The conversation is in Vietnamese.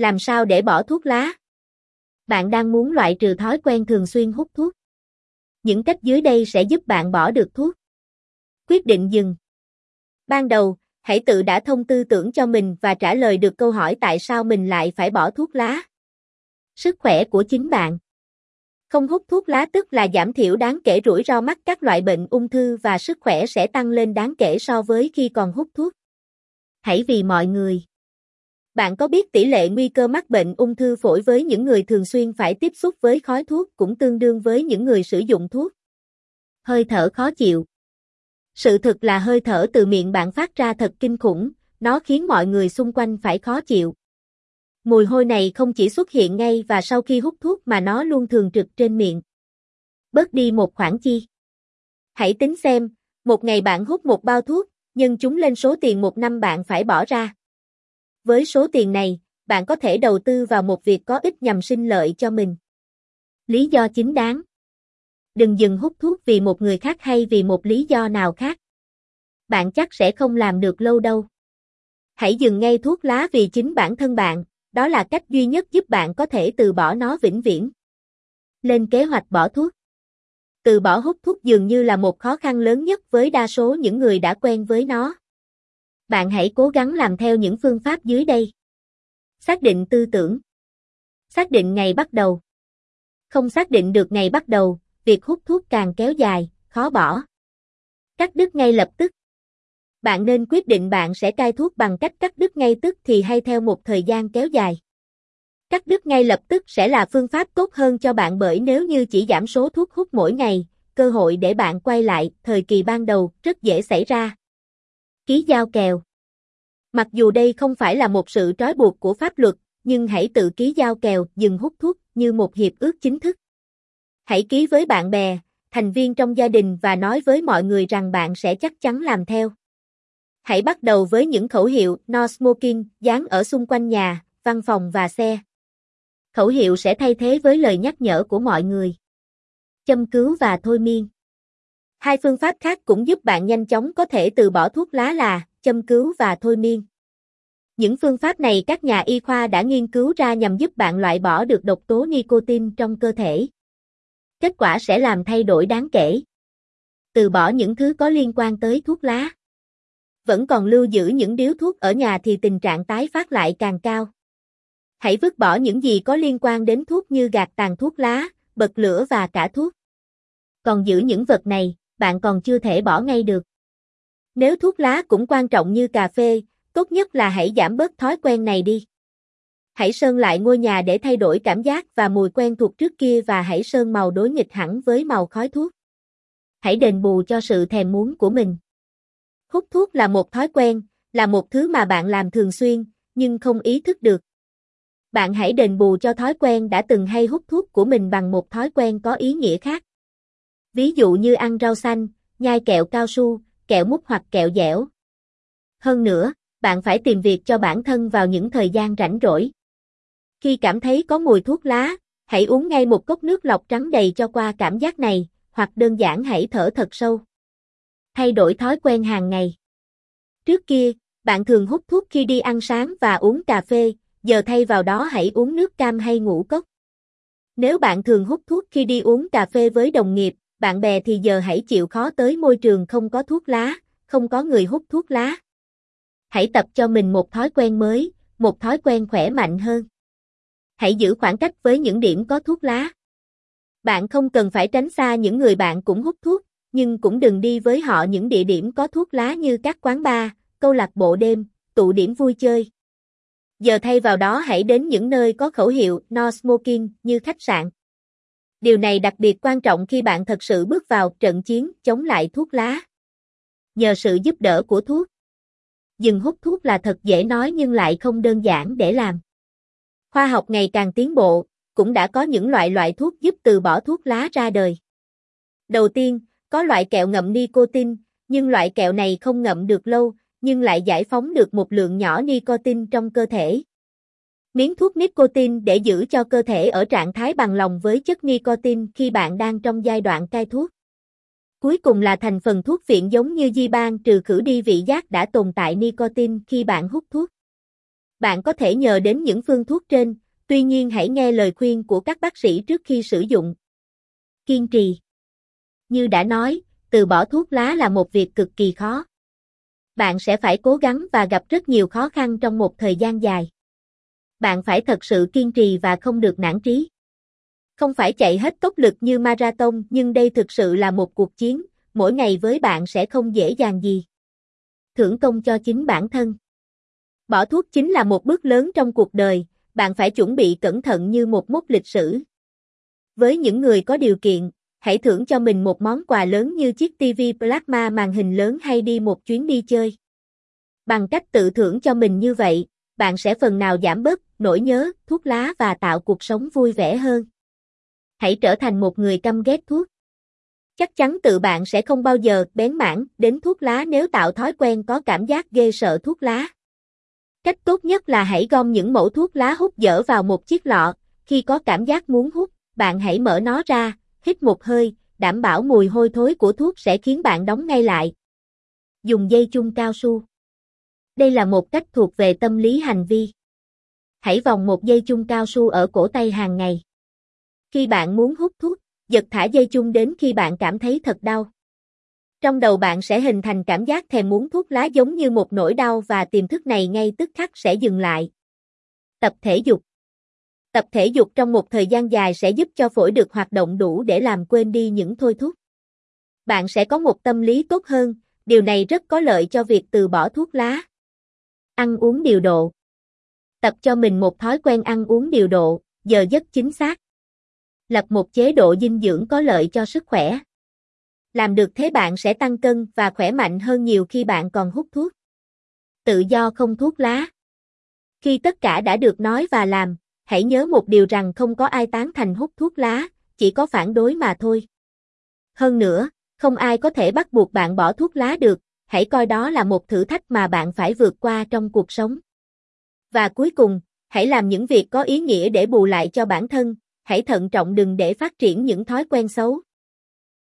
Làm sao để bỏ thuốc lá? Bạn đang muốn loại trừ thói quen thường xuyên hút thuốc. Những cách dưới đây sẽ giúp bạn bỏ được thuốc. Quyết định dừng. Ban đầu, hãy tự đã thông tư tưởng cho mình và trả lời được câu hỏi tại sao mình lại phải bỏ thuốc lá. Sức khỏe của chính bạn. Không hút thuốc lá tức là giảm thiểu đáng kể rủi ro mắc các loại bệnh ung thư và sức khỏe sẽ tăng lên đáng kể so với khi còn hút thuốc. Hãy vì mọi người. Bạn có biết tỷ lệ nguy cơ mắc bệnh ung thư phổi với những người thường xuyên phải tiếp xúc với khói thuốc cũng tương đương với những người sử dụng thuốc? Hơi thở khó chịu. Sự thật là hơi thở từ miệng bạn phát ra thật kinh khủng, nó khiến mọi người xung quanh phải khó chịu. Mùi hôi này không chỉ xuất hiện ngay và sau khi hút thuốc mà nó luôn thường trực trên miệng. Bớt đi một khoản chi. Hãy tính xem, một ngày bạn hút một bao thuốc, nhân chúng lên số tiền một năm bạn phải bỏ ra. Với số tiền này, bạn có thể đầu tư vào một việc có ích nhằm sinh lợi cho mình. Lý do chính đáng Đừng dừng hút thuốc vì một người khác hay vì một lý do nào khác. Bạn chắc sẽ không làm được lâu đâu. Hãy dừng ngay thuốc lá vì chính bản thân bạn, đó là cách duy nhất giúp bạn có thể từ bỏ nó vĩnh viễn. Lên kế hoạch bỏ thuốc. Từ bỏ hút thuốc dường như là một khó khăn lớn nhất với đa số những người đã quen với nó. Bạn hãy cố gắng làm theo những phương pháp dưới đây. Xác định tư tưởng. Xác định ngày bắt đầu. Không xác định được ngày bắt đầu, việc hút thuốc càng kéo dài, khó bỏ. Cắt đứt ngay lập tức. Bạn nên quyết định bạn sẽ cai thuốc bằng cách cắt đứt ngay tức thì hay theo một thời gian kéo dài. Cắt đứt ngay lập tức sẽ là phương pháp tốt hơn cho bạn bởi nếu như chỉ giảm số thuốc hút mỗi ngày, cơ hội để bạn quay lại thời kỳ ban đầu rất dễ xảy ra. Ký giao kèo Mặc dù đây không phải là một sự trói buộc của pháp luật, nhưng hãy tự ký giao kèo dừng hút thuốc như một hiệp ước chính thức. Hãy ký với bạn bè, thành viên trong gia đình và nói với mọi người rằng bạn sẽ chắc chắn làm theo. Hãy bắt đầu với những khẩu hiệu No Smoking dán ở xung quanh nhà, văn phòng và xe. Khẩu hiệu sẽ thay thế với lời nhắc nhở của mọi người. Châm cứu và thôi miên. Hai phương pháp khác cũng giúp bạn nhanh chóng có thể từ bỏ thuốc lá là châm cứu và thôi miên. Những phương pháp này các nhà y khoa đã nghiên cứu ra nhằm giúp bạn loại bỏ được độc tố nicotine trong cơ thể. Kết quả sẽ làm thay đổi đáng kể. Từ bỏ những thứ có liên quan tới thuốc lá. Vẫn còn lưu giữ những điếu thuốc ở nhà thì tình trạng tái phát lại càng cao. Hãy vứt bỏ những gì có liên quan đến thuốc như gạt tàn thuốc lá, bật lửa và cả thuốc. Còn giữ những vật này, bạn còn chưa thể bỏ ngay được. Nếu thuốc lá cũng quan trọng như cà phê, tốt nhất là hãy giảm bớt thói quen này đi. Hãy sơn lại ngôi nhà để thay đổi cảm giác và mùi quen thuộc trước kia và hãy sơn màu đối nghịch hẳn với màu khói thuốc. Hãy đền bù cho sự thèm muốn của mình. Hút thuốc là một thói quen, là một thứ mà bạn làm thường xuyên, nhưng không ý thức được. Bạn hãy đền bù cho thói quen đã từng hay hút thuốc của mình bằng một thói quen có ý nghĩa khác. Ví dụ như ăn rau xanh, nhai kẹo cao su, kẹo mút hoặc kẹo dẻo. Hơn nữa, bạn phải tìm việc cho bản thân vào những thời gian rảnh rỗi. Khi cảm thấy có mùi thuốc lá, hãy uống ngay một cốc nước lọc trắng đầy cho qua cảm giác này, hoặc đơn giản hãy thở thật sâu. Thay đổi thói quen hàng ngày. Trước kia, bạn thường hút thuốc khi đi ăn sáng và uống cà phê, giờ thay vào đó hãy uống nước cam hay ngũ cốc. Nếu bạn thường hút thuốc khi đi uống cà phê với đồng nghiệp, bạn bè thì giờ hãy chịu khó tới môi trường không có thuốc lá, không có người hút thuốc lá. Hãy tập cho mình một thói quen mới, một thói quen khỏe mạnh hơn. Hãy giữ khoảng cách với những điểm có thuốc lá. Bạn không cần phải tránh xa những người bạn cũng hút thuốc, nhưng cũng đừng đi với họ những địa điểm có thuốc lá như các quán bar, câu lạc bộ đêm, tụ điểm vui chơi. Giờ thay vào đó hãy đến những nơi có khẩu hiệu No Smoking như khách sạn. Điều này đặc biệt quan trọng khi bạn thật sự bước vào trận chiến chống lại thuốc lá. Nhờ sự giúp đỡ của thuốc. Dừng hút thuốc là thật dễ nói nhưng lại không đơn giản để làm. Khoa học ngày càng tiến bộ, cũng đã có những loại loại thuốc giúp từ bỏ thuốc lá ra đời. Đầu tiên, có loại kẹo ngậm nicotine, nhưng loại kẹo này không ngậm được lâu, nhưng lại giải phóng được một lượng nhỏ nicotine trong cơ thể. Miếng thuốc nicotine để giữ cho cơ thể ở trạng thái bằng lòng với chất nicotine khi bạn đang trong giai đoạn cai thuốc. Cuối cùng là thành phần thuốc phiện giống như di ban trừ khử đi vị giác đã tồn tại nicotine khi bạn hút thuốc. Bạn có thể nhờ đến những phương thuốc trên, tuy nhiên hãy nghe lời khuyên của các bác sĩ trước khi sử dụng. Kiên trì Như đã nói, từ bỏ thuốc lá là một việc cực kỳ khó. Bạn sẽ phải cố gắng và gặp rất nhiều khó khăn trong một thời gian dài. Bạn phải thật sự kiên trì và không được nản trí. Không phải chạy hết tốc lực như marathon nhưng đây thực sự là một cuộc chiến, mỗi ngày với bạn sẽ không dễ dàng gì. Thưởng công cho chính bản thân. Bỏ thuốc chính là một bước lớn trong cuộc đời, bạn phải chuẩn bị cẩn thận như một mốc lịch sử. Với những người có điều kiện, hãy thưởng cho mình một món quà lớn như chiếc TV Plasma màn hình lớn hay đi một chuyến đi chơi. Bằng cách tự thưởng cho mình như vậy, bạn sẽ phần nào giảm bớt nỗi nhớ, thuốc lá và tạo cuộc sống vui vẻ hơn. Hãy trở thành một người căm ghét thuốc. Chắc chắn tự bạn sẽ không bao giờ bén mảng đến thuốc lá nếu tạo thói quen có cảm giác ghê sợ thuốc lá. Cách tốt nhất là hãy gom những mẫu thuốc lá hút dở vào một chiếc lọ, khi có cảm giác muốn hút, bạn hãy mở nó ra, hít một hơi, đảm bảo mùi hôi thối của thuốc sẽ khiến bạn đóng ngay lại. Dùng dây chung cao su. Đây là một cách thuộc về tâm lý hành vi. Hãy vòng một dây chung cao su ở cổ tay hàng ngày. Khi bạn muốn hút thuốc, giật thả dây chung đến khi bạn cảm thấy thật đau. Trong đầu bạn sẽ hình thành cảm giác thèm muốn thuốc lá giống như một nỗi đau và tiềm thức này ngay tức khắc sẽ dừng lại. Tập thể dục Tập thể dục trong một thời gian dài sẽ giúp cho phổi được hoạt động đủ để làm quên đi những thôi thúc. Bạn sẽ có một tâm lý tốt hơn, điều này rất có lợi cho việc từ bỏ thuốc lá. Ăn uống điều độ Tập cho mình một thói quen ăn uống điều độ, giờ giấc chính xác. Lập một chế độ dinh dưỡng có lợi cho sức khỏe. Làm được thế bạn sẽ tăng cân và khỏe mạnh hơn nhiều khi bạn còn hút thuốc. Tự do không thuốc lá. Khi tất cả đã được nói và làm, hãy nhớ một điều rằng không có ai tán thành hút thuốc lá, chỉ có phản đối mà thôi. Hơn nữa, không ai có thể bắt buộc bạn bỏ thuốc lá được, hãy coi đó là một thử thách mà bạn phải vượt qua trong cuộc sống. Và cuối cùng, hãy làm những việc có ý nghĩa để bù lại cho bản thân, hãy thận trọng đừng để phát triển những thói quen xấu.